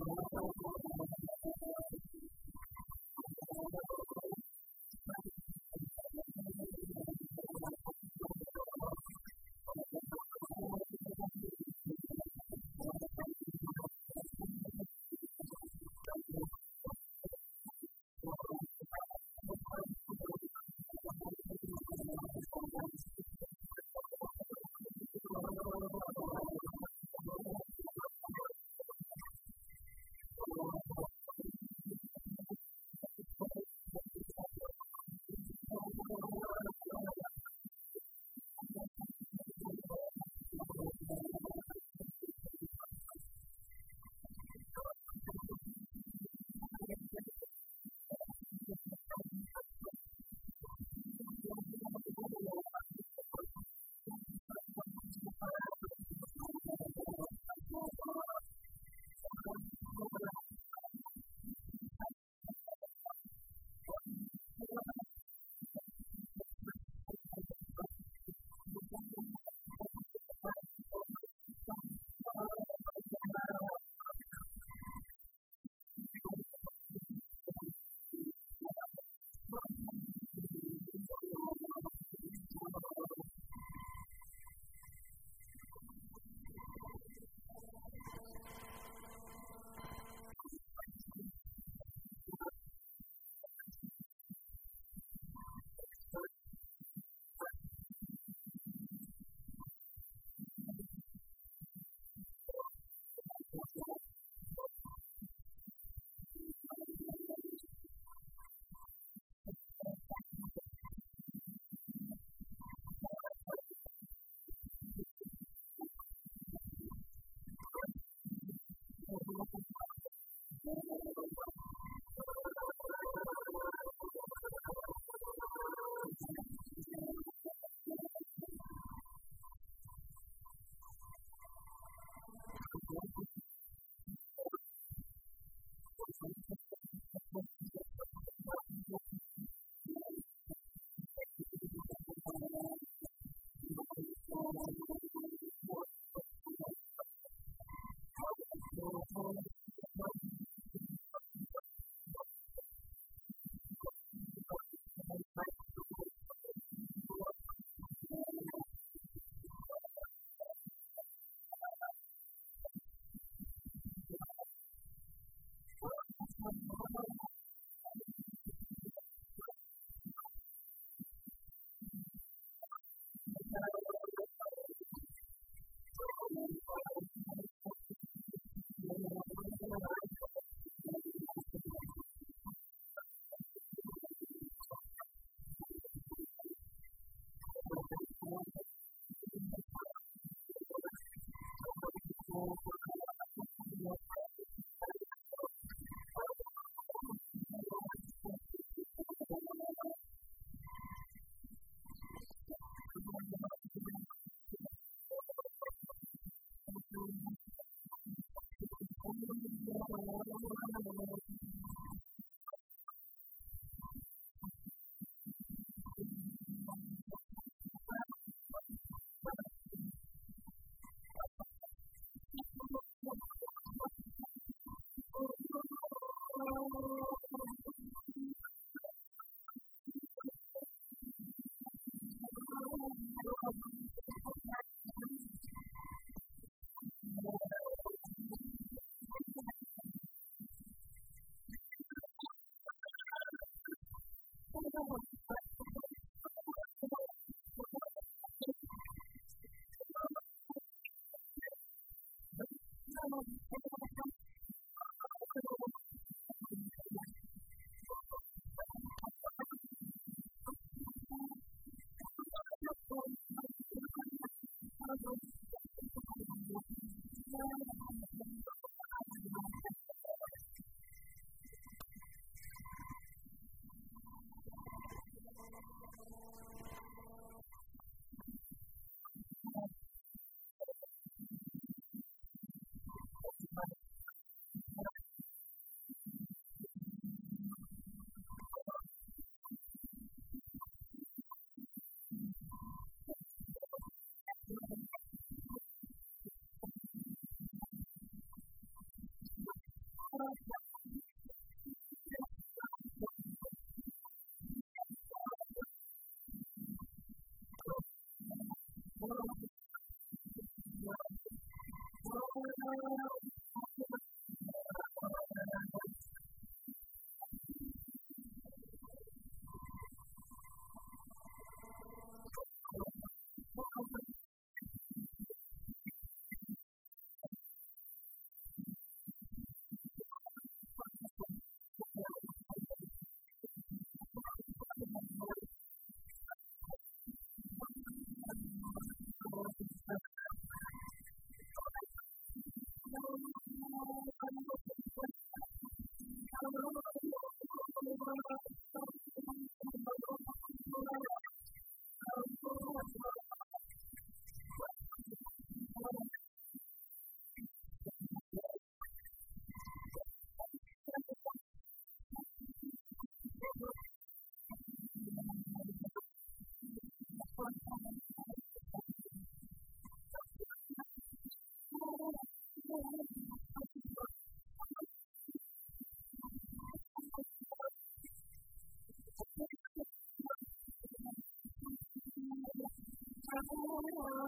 Thank Christ Lord.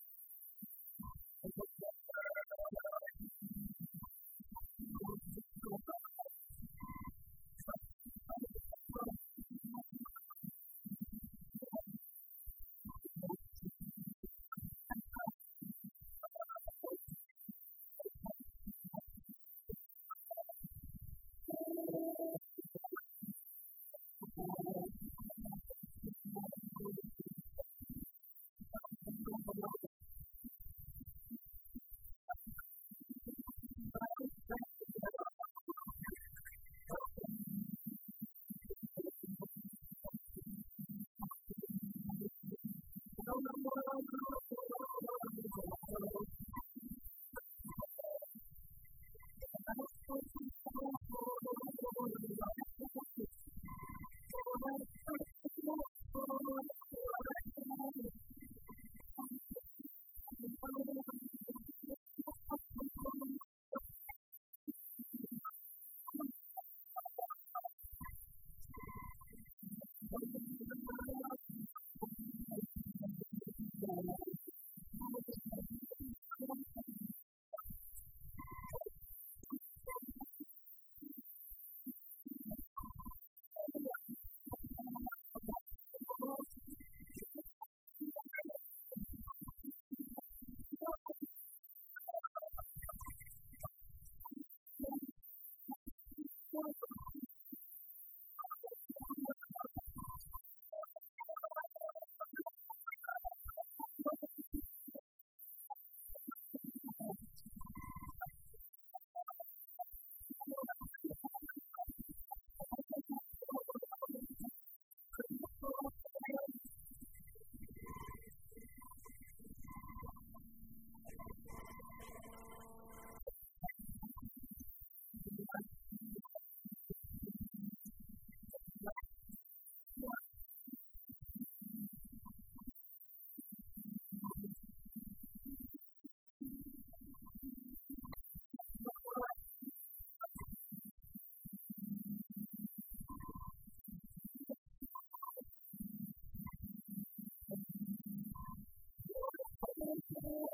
Thank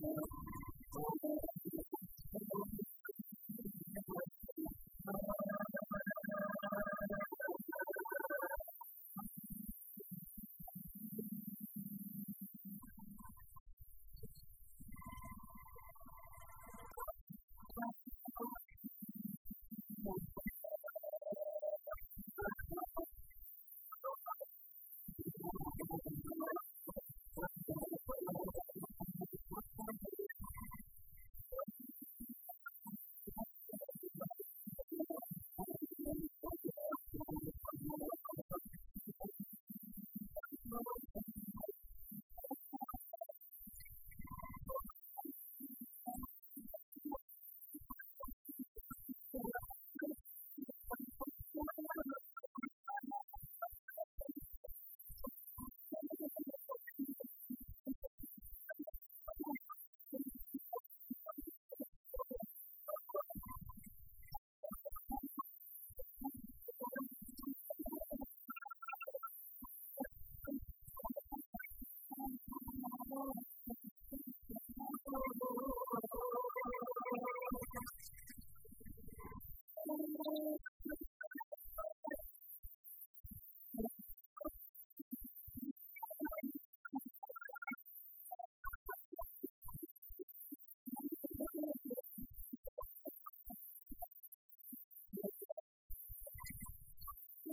you.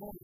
God